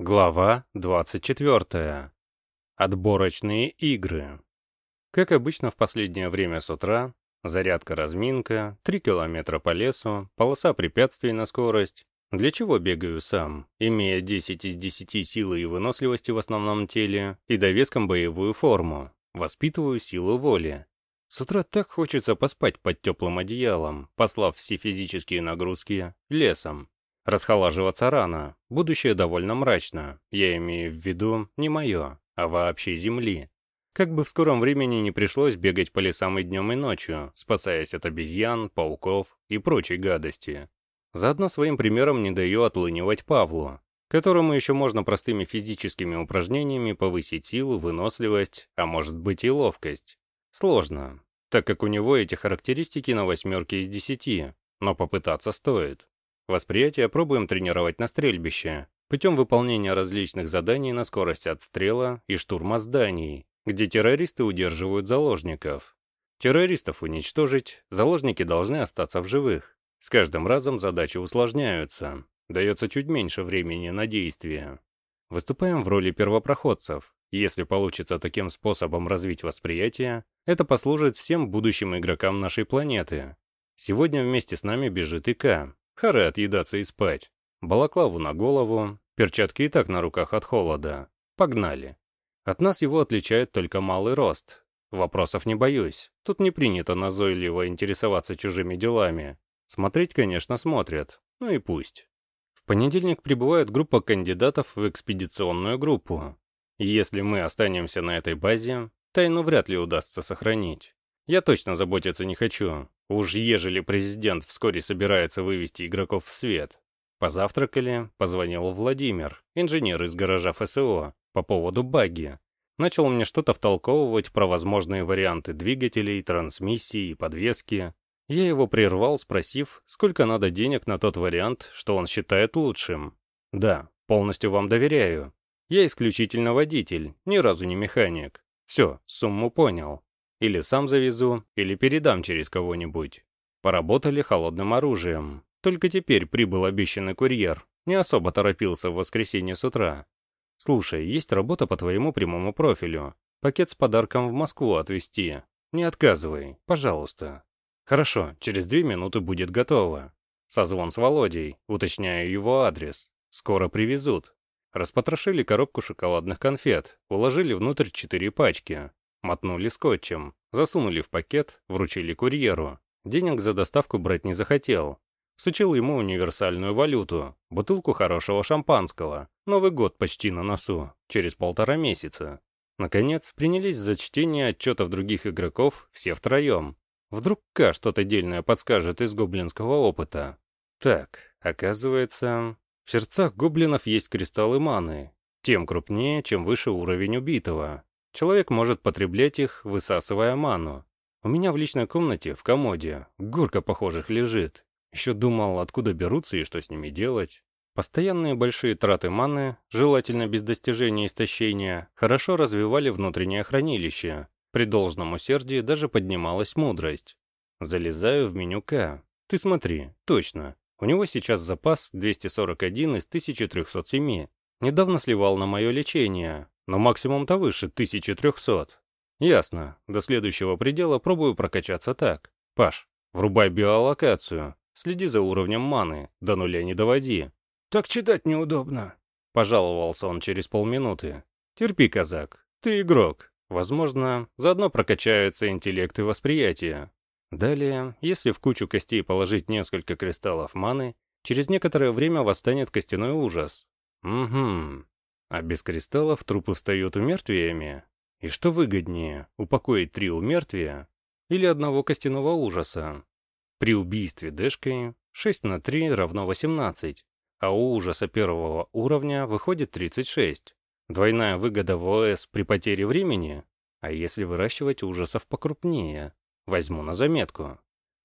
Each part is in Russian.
Глава 24. Отборочные игры. Как обычно в последнее время с утра, зарядка-разминка, 3 километра по лесу, полоса препятствий на скорость. Для чего бегаю сам, имея 10 из 10 силы и выносливости в основном теле и довеском боевую форму, воспитываю силу воли. С утра так хочется поспать под теплым одеялом, послав все физические нагрузки лесом. Расхолаживаться рано, будущее довольно мрачно, я имею в виду не мое, а вообще Земли. Как бы в скором времени не пришлось бегать по лесам и днем, и ночью, спасаясь от обезьян, пауков и прочей гадости. Заодно своим примером не даю отлынивать Павлу, которому еще можно простыми физическими упражнениями повысить силу, выносливость, а может быть и ловкость. Сложно, так как у него эти характеристики на восьмерке из десяти, но попытаться стоит. Восприятие пробуем тренировать на стрельбище, путем выполнения различных заданий на скорость отстрела и штурма зданий, где террористы удерживают заложников. Террористов уничтожить, заложники должны остаться в живых. С каждым разом задачи усложняются, дается чуть меньше времени на действие. Выступаем в роли первопроходцев. Если получится таким способом развить восприятие, это послужит всем будущим игрокам нашей планеты. Сегодня вместе с нами бежит ИК, Харе отъедаться и спать. Балаклаву на голову, перчатки и так на руках от холода. Погнали. От нас его отличает только малый рост. Вопросов не боюсь. Тут не принято назойливо интересоваться чужими делами. Смотреть, конечно, смотрят. Ну и пусть. В понедельник прибывает группа кандидатов в экспедиционную группу. если мы останемся на этой базе, тайну вряд ли удастся сохранить. Я точно заботиться не хочу. Уж ежели президент вскоре собирается вывести игроков в свет. Позавтракали, позвонил Владимир, инженер из гаража ФСО, по поводу баги. Начал мне что-то втолковывать про возможные варианты двигателей, трансмиссии и подвески. Я его прервал, спросив, сколько надо денег на тот вариант, что он считает лучшим. Да, полностью вам доверяю. Я исключительно водитель, ни разу не механик. Все, сумму понял. Или сам завезу, или передам через кого-нибудь. Поработали холодным оружием. Только теперь прибыл обещанный курьер. Не особо торопился в воскресенье с утра. Слушай, есть работа по твоему прямому профилю. Пакет с подарком в Москву отвезти. Не отказывай, пожалуйста. Хорошо, через две минуты будет готово. Созвон с Володей, уточняю его адрес. Скоро привезут. Распотрошили коробку шоколадных конфет, уложили внутрь четыре пачки. Мотнули скотчем, засунули в пакет, вручили курьеру. Денег за доставку брать не захотел. Сучил ему универсальную валюту, бутылку хорошего шампанского. Новый год почти на носу, через полтора месяца. Наконец, принялись за чтение отчетов других игроков все втроем. Вдруг К что-то дельное подскажет из гоблинского опыта. Так, оказывается, в сердцах гоблинов есть кристаллы маны, тем крупнее, чем выше уровень убитого. Человек может потреблять их, высасывая ману. У меня в личной комнате, в комоде, горка похожих лежит. Еще думал, откуда берутся и что с ними делать. Постоянные большие траты маны, желательно без достижения истощения, хорошо развивали внутреннее хранилище. При должном усердии даже поднималась мудрость. Залезаю в меню К. Ты смотри, точно. У него сейчас запас 241 из 1307. Недавно сливал на мое лечение но максимум-то выше 1300. Ясно, до следующего предела пробую прокачаться так. Паш, врубай биолокацию, следи за уровнем маны, до нуля не доводи. Так читать неудобно. Пожаловался он через полминуты. Терпи, казак, ты игрок. Возможно, заодно прокачаются интеллект и восприятие. Далее, если в кучу костей положить несколько кристаллов маны, через некоторое время восстанет костяной ужас. Угу, а без кристаллов трупы встают умертвиями? И что выгоднее, упокоить три умертвия или одного костяного ужаса? При убийстве Дэшкой 6 на 3 равно 18, а у ужаса первого уровня выходит 36. Двойная выгода в ОС при потере времени? А если выращивать ужасов покрупнее? Возьму на заметку.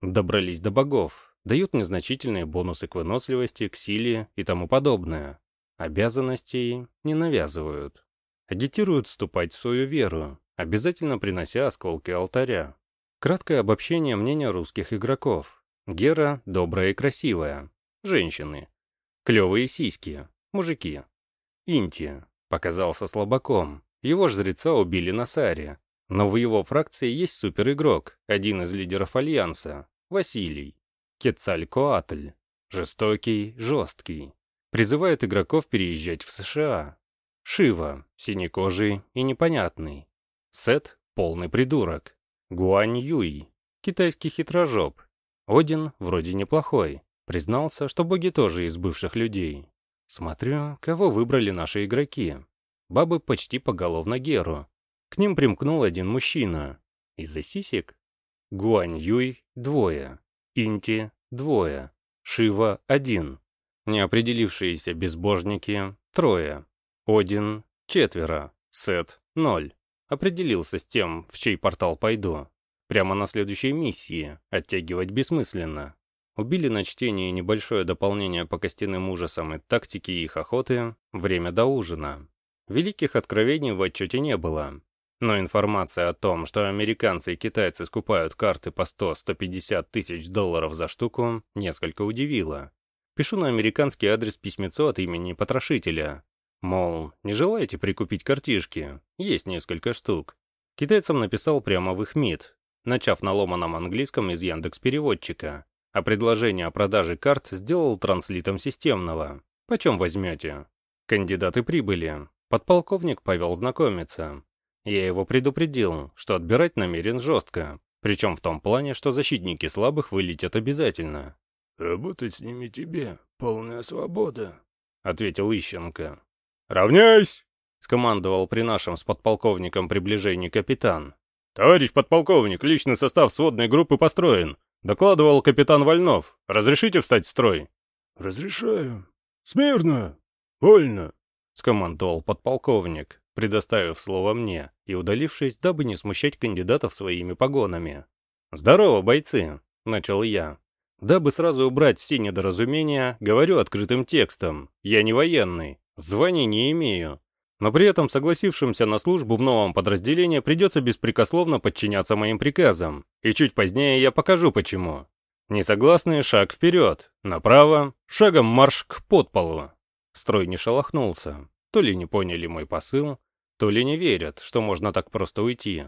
Добрались до богов, дают незначительные бонусы к выносливости, к силе и тому подобное. Обязанностей не навязывают. Агитируют вступать в свою веру, обязательно принося осколки алтаря. Краткое обобщение мнения русских игроков. Гера добрая и красивая. Женщины. Клевые сиськи. Мужики. Инти. Показался слабаком. Его жреца убили на Саре. Но в его фракции есть суперигрок, один из лидеров Альянса, Василий. Кецалькоатль. Жестокий, жесткий. Призывает игроков переезжать в США. Шива, синекожий и непонятный. Сет, полный придурок. Гуань Юй, китайский хитрожоп. Один вроде неплохой. Признался, что боги тоже из бывших людей. Смотрю, кого выбрали наши игроки. Бабы почти поголовно Геру. К ним примкнул один мужчина. Из-за сисек? Гуань Юй — двое. Инти — двое. Шива — один. Неопределившиеся безбожники — трое. Один — четверо. Сет — ноль. Определился с тем, в чей портал пойду. Прямо на следующей миссии. Оттягивать бессмысленно. Убили на чтение небольшое дополнение по костяным ужасам и тактике их охоты «Время до ужина». Великих откровений в отчете не было. Но информация о том, что американцы и китайцы скупают карты по 100-150 тысяч долларов за штуку, несколько удивила. Пишу на американский адрес письмецо от имени потрошителя. Мол, не желаете прикупить картишки? Есть несколько штук. Китайцам написал прямо в их МИД, начав на ломаном английском из Яндекс переводчика а предложение о продаже карт сделал транслитом системного. Почем возьмете? Кандидаты прибыли. Подполковник повел знакомиться. Я его предупредил, что отбирать намерен жестко, причем в том плане, что защитники слабых вылетят обязательно. «Работать с ними тебе полная свобода», — ответил Ищенко. «Равняйсь!» — скомандовал при нашем с подполковником приближении капитан. «Товарищ подполковник, личный состав сводной группы построен. Докладывал капитан Вольнов. Разрешите встать в строй? Разрешаю. Смирно. Вольно. Скомандовал подполковник, предоставив слово мне и удалившись, дабы не смущать кандидатов своими погонами. «Здорово, бойцы!» — начал я. Дабы сразу убрать все недоразумения, говорю открытым текстом. Я не военный, званий не имею, но при этом согласившимся на службу в новом подразделении придется беспрекословно подчиняться моим приказам, и чуть позднее я покажу почему. Несогласные шаг вперед, направо, шагом марш к подполу. Строй не шелохнулся, то ли не поняли мой посыл, то ли не верят, что можно так просто уйти.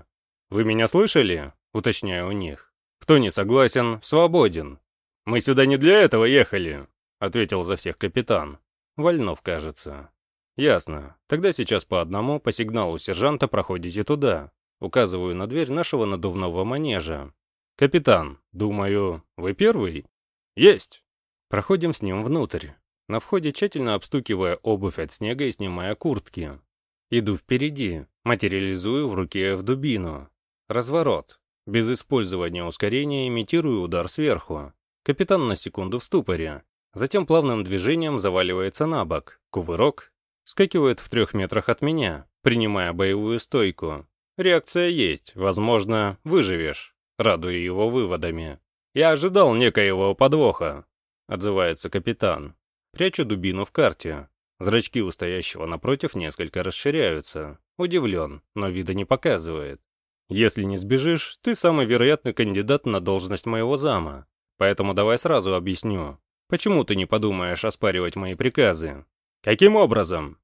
«Вы меня слышали?» — уточняю у них. «Кто не согласен, свободен». «Мы сюда не для этого ехали», — ответил за всех капитан. Вольнов, кажется. «Ясно. Тогда сейчас по одному, по сигналу сержанта, проходите туда». Указываю на дверь нашего надувного манежа. «Капитан, думаю, вы первый?» «Есть!» Проходим с ним внутрь. На входе тщательно обстукивая обувь от снега и снимая куртки. Иду впереди, материализую в руке в дубину. Разворот. Без использования ускорения имитирую удар сверху. Капитан на секунду в ступоре. Затем плавным движением заваливается на бок. Кувырок, Скакивает в трех метрах от меня, принимая боевую стойку. Реакция есть, возможно, выживешь, радуя его выводами. «Я ожидал некоего подвоха», — отзывается капитан. Прячу дубину в карте. Зрачки у стоящего напротив несколько расширяются. Удивлен, но вида не показывает. Если не сбежишь, ты самый вероятный кандидат на должность моего зама. Поэтому давай сразу объясню, почему ты не подумаешь оспаривать мои приказы. Каким образом?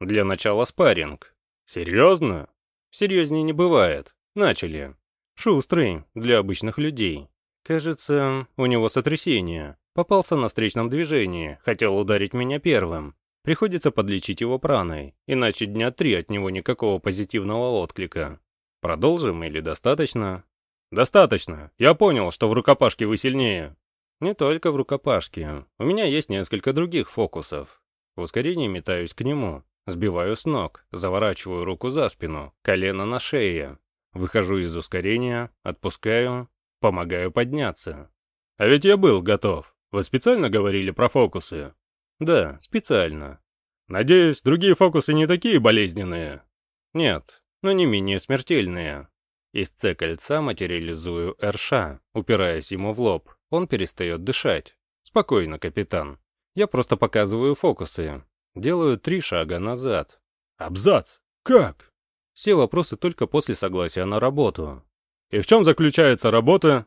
Для начала спарринг. Серьезно? Серьезнее не бывает. Начали. Шустрый, для обычных людей. Кажется, у него сотрясение. Попался на встречном движении, хотел ударить меня первым. Приходится подлечить его праной, иначе дня три от него никакого позитивного отклика. Продолжим или достаточно? Достаточно. Я понял, что в рукопашке вы сильнее. Не только в рукопашке. У меня есть несколько других фокусов. В ускорении метаюсь к нему, сбиваю с ног, заворачиваю руку за спину, колено на шее. Выхожу из ускорения, отпускаю, помогаю подняться. А ведь я был готов. Вы специально говорили про фокусы? Да, специально. Надеюсь, другие фокусы не такие болезненные? Нет, но не менее смертельные. Из С-кольца материализую РШ, упираясь ему в лоб. Он перестает дышать. Спокойно, капитан. Я просто показываю фокусы. Делаю три шага назад. Абзац! Как? Все вопросы только после согласия на работу. И в чем заключается работа?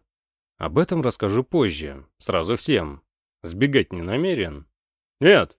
Об этом расскажу позже, сразу всем. Сбегать не намерен? Нет.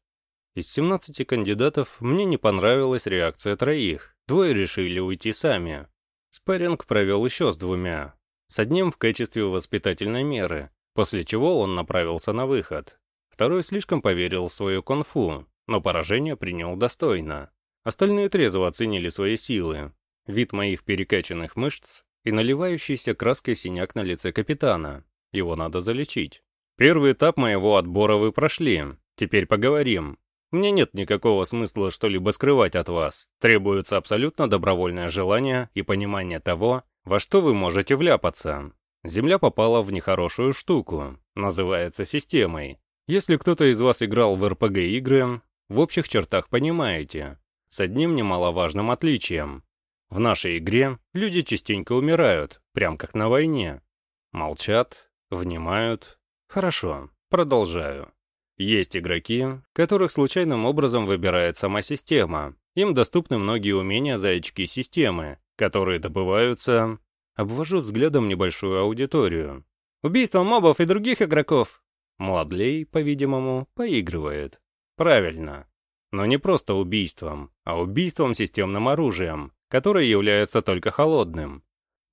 Из 17 кандидатов мне не понравилась реакция троих, двое решили уйти сами. Спарринг провел еще с двумя, с одним в качестве воспитательной меры, после чего он направился на выход. Второй слишком поверил в свою конфу, но поражение принял достойно. Остальные трезво оценили свои силы. Вид моих перекачанных мышц и наливающийся краской синяк на лице капитана. Его надо залечить. Первый этап моего отбора вы прошли. Теперь поговорим. Мне нет никакого смысла что-либо скрывать от вас. Требуется абсолютно добровольное желание и понимание того, во что вы можете вляпаться. Земля попала в нехорошую штуку, называется системой. Если кто-то из вас играл в РПГ-игры, в общих чертах понимаете, с одним немаловажным отличием. В нашей игре люди частенько умирают, прям как на войне. Молчат, внимают. Хорошо, продолжаю. Есть игроки, которых случайным образом выбирает сама система. Им доступны многие умения за очки системы, которые добываются... Обвожу взглядом небольшую аудиторию. Убийством мобов и других игроков. Младлей, по-видимому, поигрывает. Правильно. Но не просто убийством, а убийством системным оружием, которое является только холодным.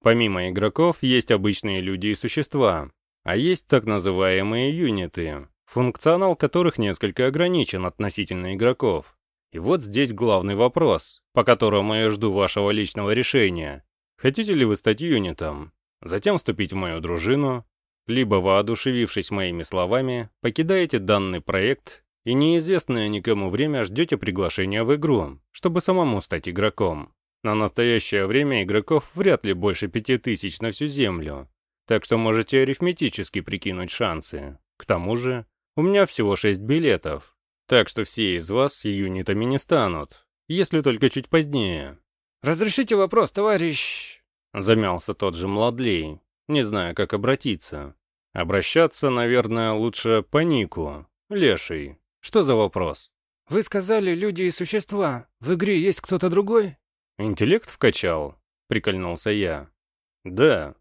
Помимо игроков есть обычные люди и существа, а есть так называемые юниты, функционал которых несколько ограничен относительно игроков. И вот здесь главный вопрос, по которому я жду вашего личного решения. Хотите ли вы стать юнитом? Затем вступить в мою дружину? Либо, воодушевившись моими словами, покидаете данный проект и неизвестное никому время ждете приглашения в игру, чтобы самому стать игроком. На настоящее время игроков вряд ли больше пяти тысяч на всю Землю, так что можете арифметически прикинуть шансы. К тому же, у меня всего 6 билетов, так что все из вас юнитами не станут, если только чуть позднее. «Разрешите вопрос, товарищ...» Замялся тот же Младлей, не зная, как обратиться. Обращаться, наверное, лучше по нику. Леший. Что за вопрос? «Вы сказали, люди и существа. В игре есть кто-то другой?» «Интеллект вкачал?» — прикольнулся я. «Да,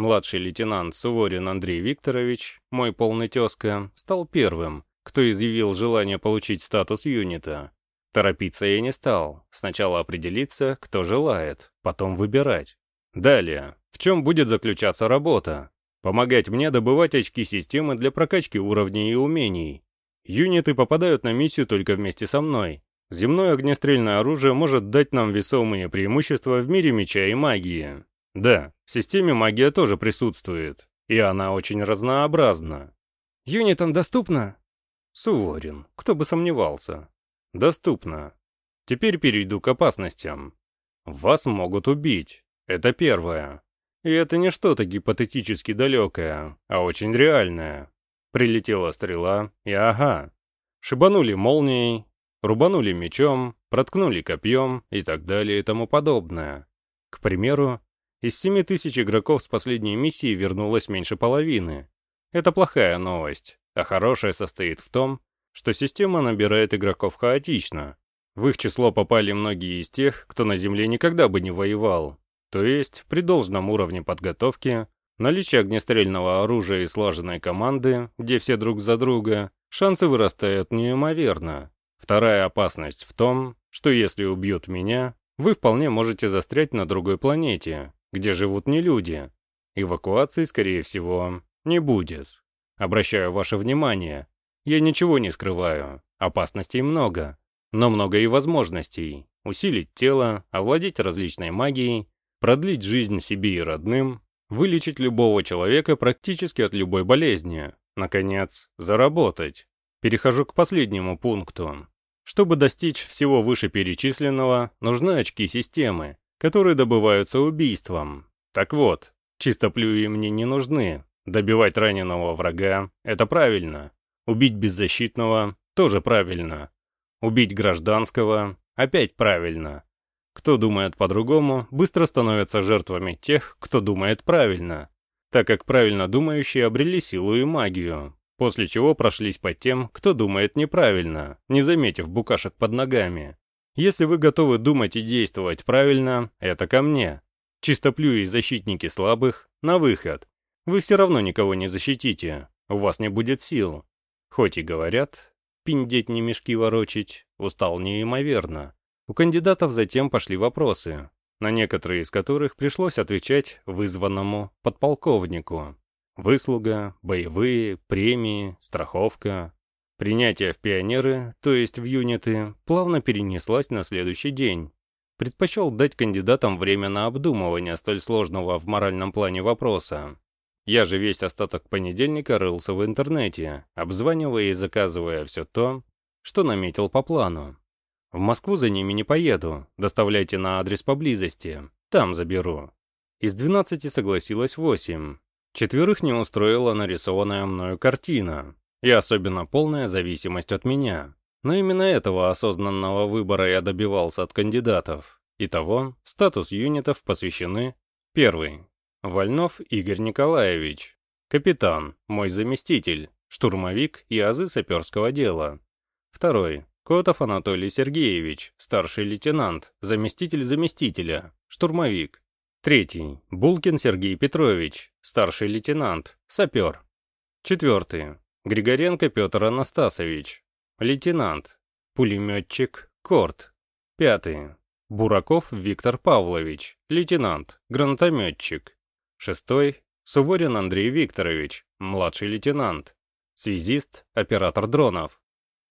Младший лейтенант Суворин Андрей Викторович, мой полный тезка, стал первым, кто изъявил желание получить статус юнита. Торопиться я не стал, сначала определиться, кто желает, потом выбирать. Далее, в чем будет заключаться работа? Помогать мне добывать очки системы для прокачки уровней и умений. Юниты попадают на миссию только вместе со мной. Земное огнестрельное оружие может дать нам весомые преимущества в мире меча и магии. Да, в системе магия тоже присутствует, и она очень разнообразна. Юнитам доступно? Суворин, кто бы сомневался. Доступно. Теперь перейду к опасностям. Вас могут убить. Это первое. И это не что-то гипотетически далекое, а очень реальное. Прилетела стрела, и ага. Шибанули молнией, рубанули мечом, проткнули копьем и так далее и тому подобное. К примеру, из 7 тысяч игроков с последней миссии вернулось меньше половины. Это плохая новость, а хорошая состоит в том, что система набирает игроков хаотично. В их число попали многие из тех, кто на Земле никогда бы не воевал. То есть, при должном уровне подготовки, наличие огнестрельного оружия и слаженной команды, где все друг за друга, шансы вырастают неимоверно. Вторая опасность в том, что если убьют меня, вы вполне можете застрять на другой планете, где живут не люди. Эвакуации, скорее всего, не будет. Обращаю ваше внимание, я ничего не скрываю, опасностей много, но много и возможностей. Усилить тело, овладеть различной магией, продлить жизнь себе и родным, вылечить любого человека практически от любой болезни, наконец, заработать. Перехожу к последнему пункту. Чтобы достичь всего вышеперечисленного, нужны очки системы, которые добываются убийством. Так вот, чистоплюи мне не нужны. Добивать раненого врага — это правильно. Убить беззащитного — тоже правильно. Убить гражданского — опять правильно. Кто думает по-другому, быстро становятся жертвами тех, кто думает правильно, так как правильно думающие обрели силу и магию, после чего прошлись по тем, кто думает неправильно, не заметив букашек под ногами. Если вы готовы думать и действовать правильно, это ко мне. Чистоплюи защитники слабых, на выход. Вы все равно никого не защитите, у вас не будет сил. Хоть и говорят, пиндеть не мешки ворочить, устал неимоверно. У кандидатов затем пошли вопросы, на некоторые из которых пришлось отвечать вызванному подполковнику. Выслуга, боевые, премии, страховка. Принятие в пионеры, то есть в юниты, плавно перенеслась на следующий день. Предпочел дать кандидатам время на обдумывание столь сложного в моральном плане вопроса. Я же весь остаток понедельника рылся в интернете, обзванивая и заказывая все то, что наметил по плану. В Москву за ними не поеду, доставляйте на адрес поблизости, там заберу. Из 12 согласилось 8. Четверых не устроила нарисованная мною картина, и особенно полная зависимость от меня. Но именно этого осознанного выбора я добивался от кандидатов. Итого, статус юнитов посвящены Первый. Вольнов Игорь Николаевич. Капитан, мой заместитель, штурмовик и азы саперского дела. Второй. Котов Анатолий Сергеевич, старший лейтенант, заместитель заместителя, штурмовик. Третий. Булкин Сергей Петрович, старший лейтенант, сапер. Четвертый. Григоренко Петр Анастасович, лейтенант, пулеметчик, корт. Пятый. Бураков Виктор Павлович, лейтенант, гранатометчик. Шестой. Суворин Андрей Викторович, младший лейтенант, связист, оператор дронов.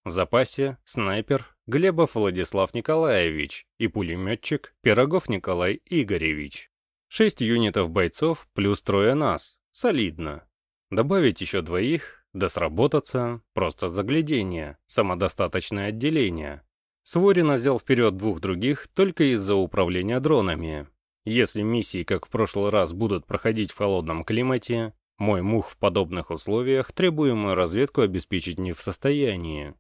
В запасе снайпер Глебов Владислав Николаевич и пулеметчик Пирогов Николай Игоревич. Шесть юнитов бойцов плюс трое нас. Солидно. Добавить еще двоих, да сработаться, просто заглядение, самодостаточное отделение. Сворина взял вперед двух других только из-за управления дронами. Если миссии, как в прошлый раз, будут проходить в холодном климате, мой мух в подобных условиях требуемую разведку обеспечить не в состоянии.